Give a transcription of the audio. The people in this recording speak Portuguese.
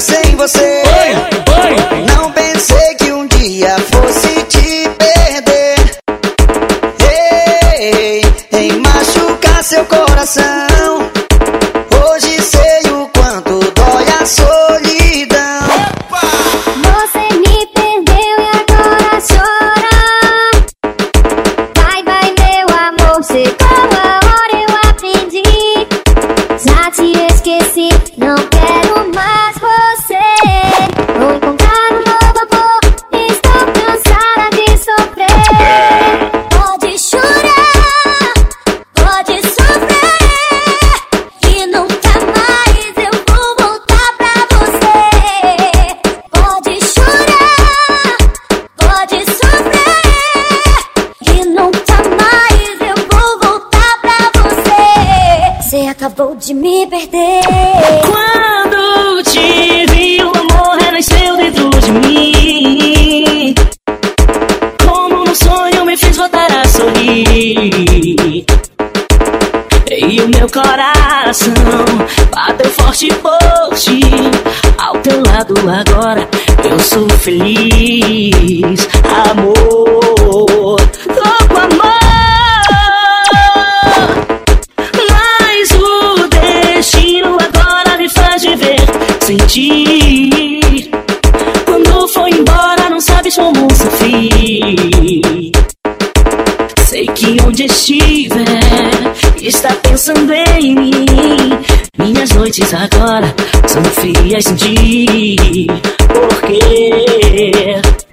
sem você. Não pensei que um dia fosse te perder. Ei, em machucar seu coração. Hoje sei o quanto dói a solidão. Você me perdeu e agora chora. Vai, vai, meu amor, chegou a hora eu aprendi. Já te esqueci, não quero mais. Acabou de me perder. Quando te vi, o amor renasceu dentro de mim. Como no sonho me fez voltar a sorrir. E o meu coração bateu forte por ti. Ao teu lado agora eu sou feliz. Amor, Quando foi embora, não sabes como sofri. Sei que onde estiver, está pensando em mim. Minhas noites agora são frias ti. Por quê?